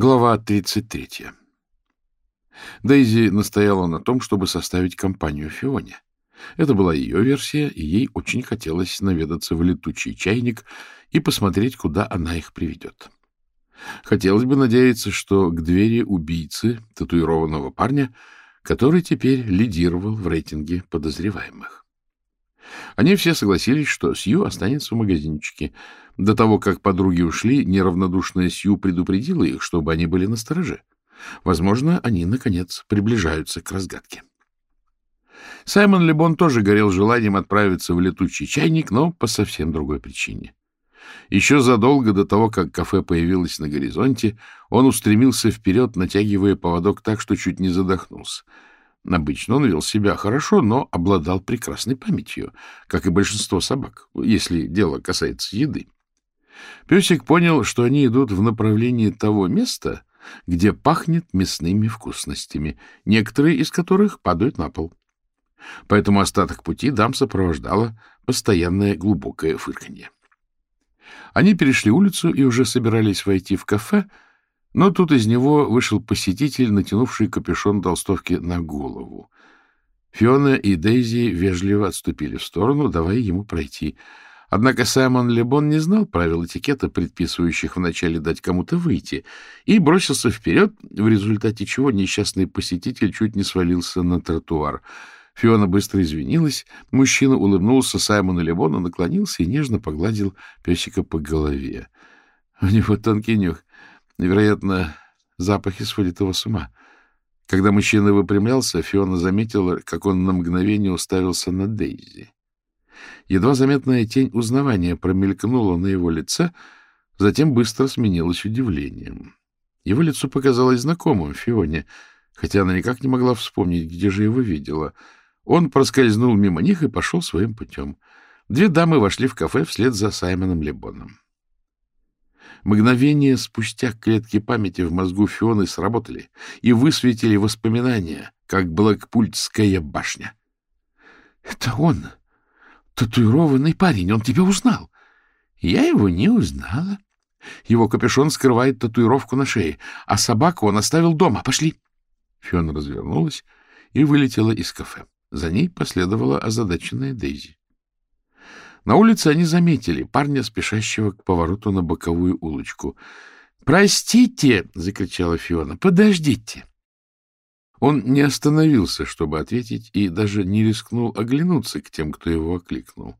Глава 33. Дейзи настояла на том, чтобы составить компанию Фионе. Это была ее версия, и ей очень хотелось наведаться в летучий чайник и посмотреть, куда она их приведет. Хотелось бы надеяться, что к двери убийцы, татуированного парня, который теперь лидировал в рейтинге подозреваемых. Они все согласились, что Сью останется в магазинчике. До того, как подруги ушли, неравнодушная Сью предупредила их, чтобы они были настороже. Возможно, они, наконец, приближаются к разгадке. Саймон Лебон тоже горел желанием отправиться в летучий чайник, но по совсем другой причине. Еще задолго до того, как кафе появилось на горизонте, он устремился вперед, натягивая поводок так, что чуть не задохнулся. Обычно он вел себя хорошо, но обладал прекрасной памятью, как и большинство собак, если дело касается еды. Песик понял, что они идут в направлении того места, где пахнет мясными вкусностями, некоторые из которых падают на пол. Поэтому остаток пути дам сопровождало постоянное глубокое фырканье. Они перешли улицу и уже собирались войти в кафе, но тут из него вышел посетитель, натянувший капюшон толстовки на голову. Фиона и Дейзи вежливо отступили в сторону, давая ему пройти. Однако Саймон Лебон не знал правил этикета, предписывающих вначале дать кому-то выйти, и бросился вперед, в результате чего несчастный посетитель чуть не свалился на тротуар. Фиона быстро извинилась, мужчина улыбнулся Саймону Лебону, наклонился и нежно погладил песика по голове. — У него тонкий нюх, Вероятно, запахи сводят его с ума. Когда мужчина выпрямлялся, Фиона заметила, как он на мгновение уставился на Дейзи. Едва заметная тень узнавания промелькнула на его лице, затем быстро сменилась удивлением. Его лицо показалось знакомым Фионе, хотя она никак не могла вспомнить, где же его видела. Он проскользнул мимо них и пошел своим путем. Две дамы вошли в кафе вслед за Саймоном Лебоном. Мгновение спустя клетки памяти в мозгу Фионы сработали и высветили воспоминания, как Блэкпультская башня. — Это он, татуированный парень, он тебя узнал. Я его не узнала. Его капюшон скрывает татуировку на шее, а собаку он оставил дома. Пошли. Фиона развернулась и вылетела из кафе. За ней последовала озадаченная Дейзи. На улице они заметили парня, спешащего к повороту на боковую улочку. «Простите!» — закричала Фиона. «Подождите!» Он не остановился, чтобы ответить, и даже не рискнул оглянуться к тем, кто его окликнул.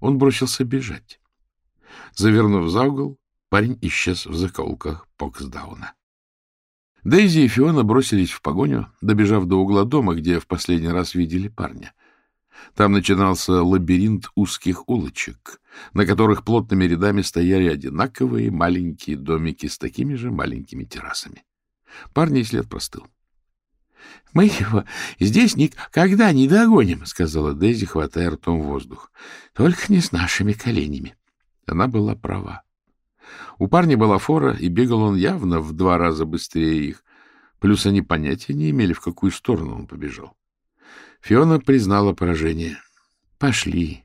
Он бросился бежать. Завернув за угол, парень исчез в закоулках Поксдауна. Дейзи и Фиона бросились в погоню, добежав до угла дома, где в последний раз видели парня — там начинался лабиринт узких улочек, на которых плотными рядами стояли одинаковые маленькие домики с такими же маленькими террасами. Парни след простыл. — Мы его здесь никогда не догоним, — сказала Дейзи, хватая ртом воздух. — Только не с нашими коленями. Она была права. У парня была фора, и бегал он явно в два раза быстрее их. Плюс они понятия не имели, в какую сторону он побежал. Фиона признала поражение. — Пошли.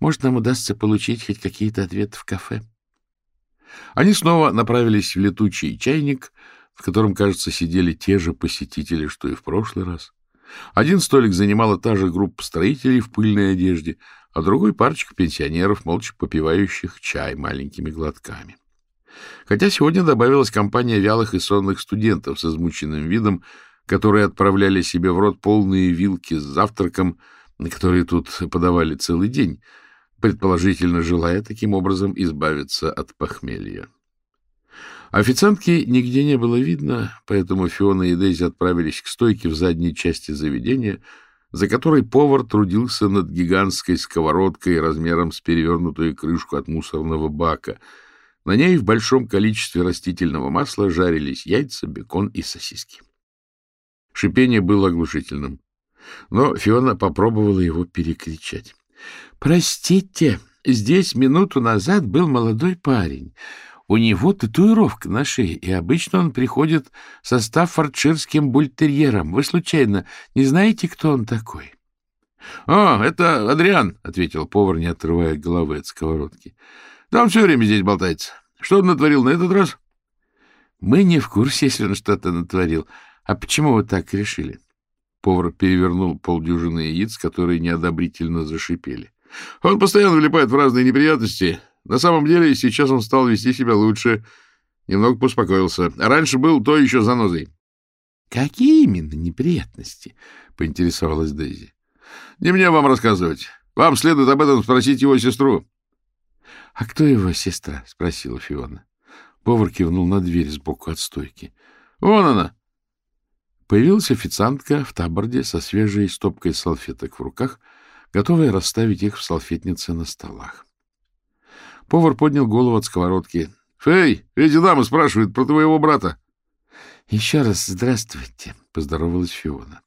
Может, нам удастся получить хоть какие-то ответы в кафе. Они снова направились в летучий чайник, в котором, кажется, сидели те же посетители, что и в прошлый раз. Один столик занимала та же группа строителей в пыльной одежде, а другой — парочка пенсионеров, молча попивающих чай маленькими глотками. Хотя сегодня добавилась компания вялых и сонных студентов с измученным видом, которые отправляли себе в рот полные вилки с завтраком, которые тут подавали целый день, предположительно желая таким образом избавиться от похмелья. Официантки нигде не было видно, поэтому Фиона и Дейзи отправились к стойке в задней части заведения, за которой повар трудился над гигантской сковородкой размером с перевернутую крышку от мусорного бака. На ней в большом количестве растительного масла жарились яйца, бекон и сосиски. Шипение было оглушительным. Но Фиона попробовала его перекричать. — Простите, здесь минуту назад был молодой парень. У него татуировка на шее, и обычно он приходит со стаффордширским бультерьером. Вы, случайно, не знаете, кто он такой? — О, это Адриан, — ответил повар, не отрывая головы от сковородки. — Да он все время здесь болтается. Что он натворил на этот раз? —— Мы не в курсе, если он что-то натворил. А почему вы так решили? Повар перевернул полдюжины яиц, которые неодобрительно зашипели. — Он постоянно влипает в разные неприятности. На самом деле, сейчас он стал вести себя лучше. Немного поуспокоился. А раньше был то еще занозой. — Какие именно неприятности? — поинтересовалась Дейзи. — Не мне вам рассказывать. Вам следует об этом спросить его сестру. — А кто его сестра? — спросила Фиона. Повар кивнул на дверь сбоку от стойки. — Вон она! Появилась официантка в таборде со свежей стопкой салфеток в руках, готовая расставить их в салфетнице на столах. Повар поднял голову от сковородки. — Фей, эти дамы спрашивают про твоего брата. — Еще раз здравствуйте, — поздоровалась Фиона.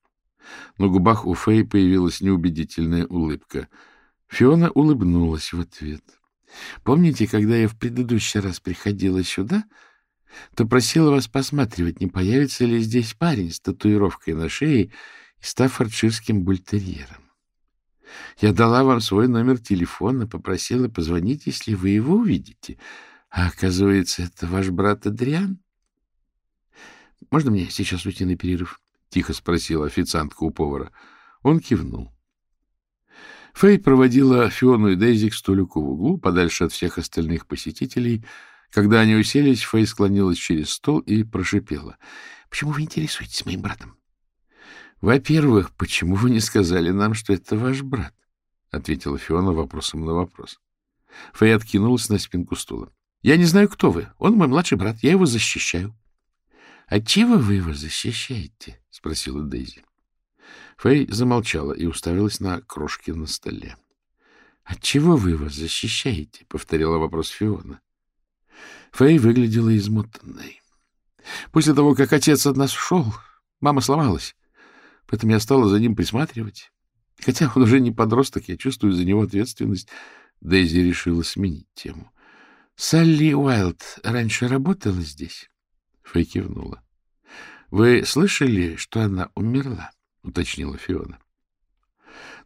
На губах у Фэй появилась неубедительная улыбка. Фиона улыбнулась в ответ. — Помните, когда я в предыдущий раз приходила сюда, то просила вас посматривать, не появится ли здесь парень с татуировкой на шее и стаффордширским бультерьером? Я дала вам свой номер телефона, попросила позвонить, если вы его увидите. А оказывается, это ваш брат Адриан? — Можно мне сейчас уйти на перерыв? — тихо спросила официантка у повара. Он кивнул. Фэй проводила Фиону и Дейзи к столику в углу, подальше от всех остальных посетителей. Когда они уселись, Фэй склонилась через стол и прошипела. — Почему вы интересуетесь моим братом? — Во-первых, почему вы не сказали нам, что это ваш брат? — ответила Фиона вопросом на вопрос. Фэй откинулась на спинку стула. — Я не знаю, кто вы. Он мой младший брат. Я его защищаю. — Отчего вы его защищаете? — спросила Дейзи. Фэй замолчала и уставилась на крошки на столе. — Отчего вы его защищаете? — повторила вопрос Фиона. Фэй выглядела измотанной. После того, как отец от нас ушел, мама сломалась. Поэтому я стала за ним присматривать. Хотя он уже не подросток, я чувствую за него ответственность. Дейзи решила сменить тему. — Салли Уайлд раньше работала здесь? Фэй кивнула. — Вы слышали, что она умерла? — уточнила Фиона.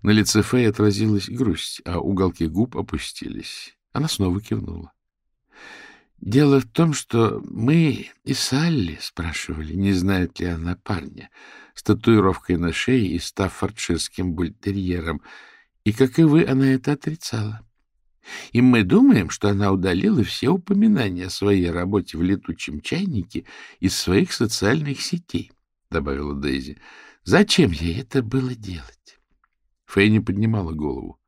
На лице Фэй отразилась грусть, а уголки губ опустились. Она снова кивнула. — Дело в том, что мы и Салли спрашивали, не знает ли она парня с татуировкой на шее и стаффордширским бультерьером, и, как и вы, она это отрицала. И мы думаем, что она удалила все упоминания о своей работе в летучем чайнике из своих социальных сетей, — добавила Дейзи. — Зачем ей это было делать? Фэй не поднимала голову.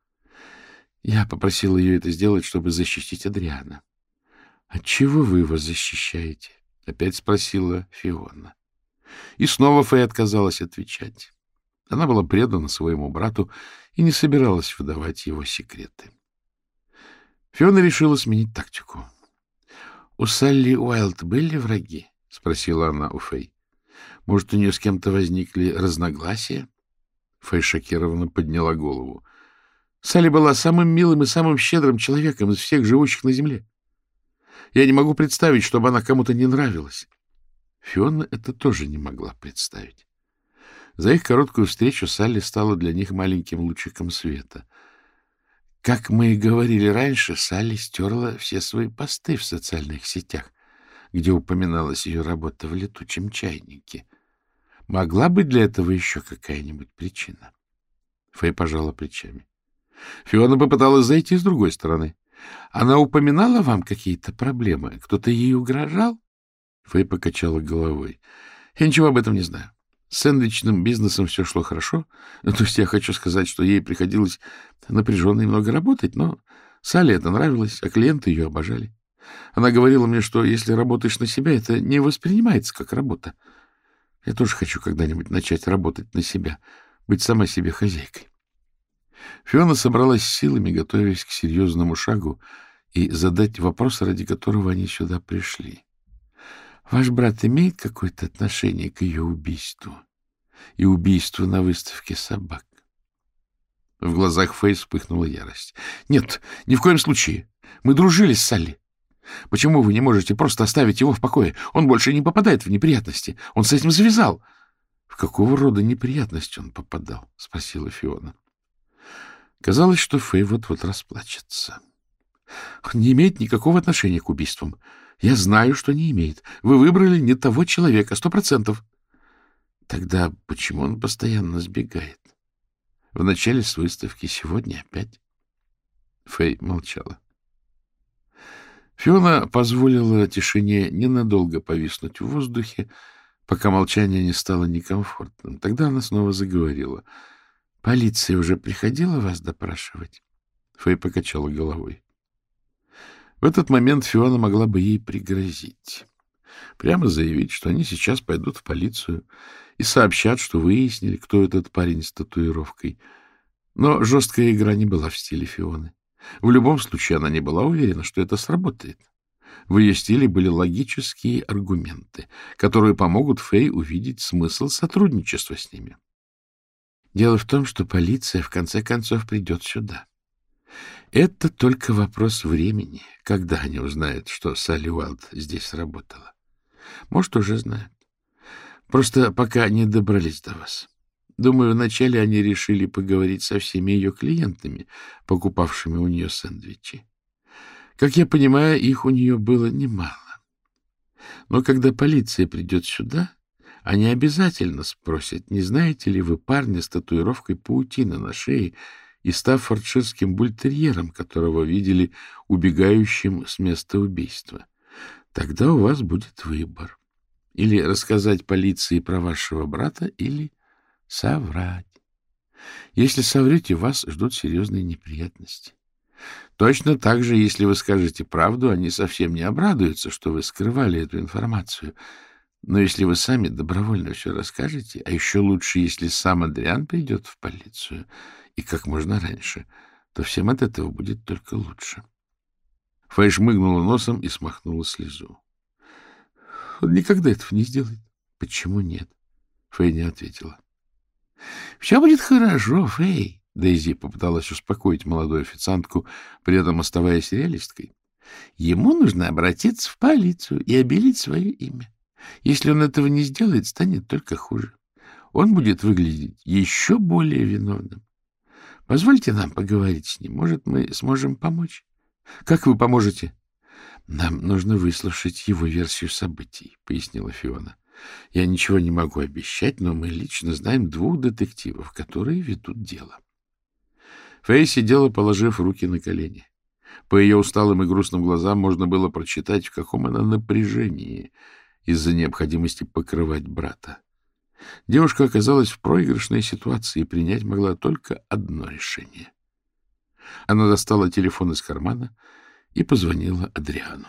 Я попросила ее это сделать, чтобы защитить Адриана. — Отчего вы его защищаете? — опять спросила Фиона. И снова Фэй отказалась отвечать. Она была предана своему брату и не собиралась выдавать его секреты. Фиона решила сменить тактику. — У Салли Уайлд были враги? — спросила она у Фэй. — Может, у нее с кем-то возникли разногласия? Фэй шокированно подняла голову. Салли была самым милым и самым щедрым человеком из всех живущих на земле. Я не могу представить, чтобы она кому-то не нравилась. Фиона это тоже не могла представить. За их короткую встречу Салли стала для них маленьким лучиком света. Как мы и говорили раньше, Салли стерла все свои посты в социальных сетях, где упоминалась ее работа в летучем чайнике. Могла быть для этого еще какая-нибудь причина? Фэй пожала плечами. Фиона попыталась зайти с другой стороны. Она упоминала вам какие-то проблемы? Кто-то ей угрожал? Фэй покачала головой. Я ничего об этом не знаю. С сэндвичным бизнесом все шло хорошо. Ну, то есть я хочу сказать, что ей приходилось напряженно и много работать, но Сале это нравилось, а клиенты ее обожали. Она говорила мне, что если работаешь на себя, это не воспринимается как работа. Я тоже хочу когда-нибудь начать работать на себя, быть сама себе хозяйкой. Фиона собралась силами, готовясь к серьезному шагу и задать вопрос, ради которого они сюда пришли. Ваш брат имеет какое-то отношение к ее убийству и убийству на выставке собак? В глазах Фэй вспыхнула ярость. — Нет, ни в коем случае. Мы дружили с Салли. Почему вы не можете просто оставить его в покое? Он больше не попадает в неприятности. Он с этим завязал. — В какого рода неприятности он попадал? — спросила Фиона. Казалось, что Фэй вот-вот расплачется. Он не имеет никакого отношения к убийствам. Я знаю, что не имеет. Вы выбрали не того человека, сто процентов. Тогда почему он постоянно сбегает? В начале с выставки, сегодня опять. Фэй молчала. Фиона позволила тишине ненадолго повиснуть в воздухе, пока молчание не стало некомфортным. Тогда она снова заговорила. — Полиция уже приходила вас допрашивать? Фэй покачала головой. В этот момент Фиона могла бы ей пригрозить. Прямо заявить, что они сейчас пойдут в полицию и сообщат, что выяснили, кто этот парень с татуировкой. Но жесткая игра не была в стиле Фионы. В любом случае она не была уверена, что это сработает. В ее стиле были логические аргументы, которые помогут Фэй увидеть смысл сотрудничества с ними. Дело в том, что полиция в конце концов придет сюда. Это только вопрос времени, когда они узнают, что Салли Уайлд здесь работала. Может, уже знают. Просто пока не добрались до вас. Думаю, вначале они решили поговорить со всеми ее клиентами, покупавшими у нее сэндвичи. Как я понимаю, их у нее было немало. Но когда полиция придет сюда, они обязательно спросят, не знаете ли вы парня с татуировкой паутины на шее и стаффордширским бультерьером, которого видели убегающим с места убийства. Тогда у вас будет выбор. Или рассказать полиции про вашего брата, или соврать. Если соврете, вас ждут серьезные неприятности. Точно так же, если вы скажете правду, они совсем не обрадуются, что вы скрывали эту информацию. Но если вы сами добровольно все расскажете, а еще лучше, если сам Адриан придет в полицию, и как можно раньше, то всем от этого будет только лучше. Фэй шмыгнула носом и смахнула слезу. Он никогда этого не сделает. Почему нет? Фэй не ответила. — Все будет хорошо, Фэй. Дейзи попыталась успокоить молодую официантку, при этом оставаясь реалисткой. Ему нужно обратиться в полицию и обелить свое имя. Если он этого не сделает, станет только хуже. Он будет выглядеть еще более виновным. Позвольте нам поговорить с ним. Может, мы сможем помочь? Как вы поможете? Нам нужно выслушать его версию событий, пояснила Фиона. Я ничего не могу обещать, но мы лично знаем двух детективов, которые ведут дело. Фэй сидела, положив руки на колени. По ее усталым и грустным глазам можно было прочитать, в каком она напряжении из-за необходимости покрывать брата. Девушка оказалась в проигрышной ситуации и принять могла только одно решение. Она достала телефон из кармана и позвонила Адриану.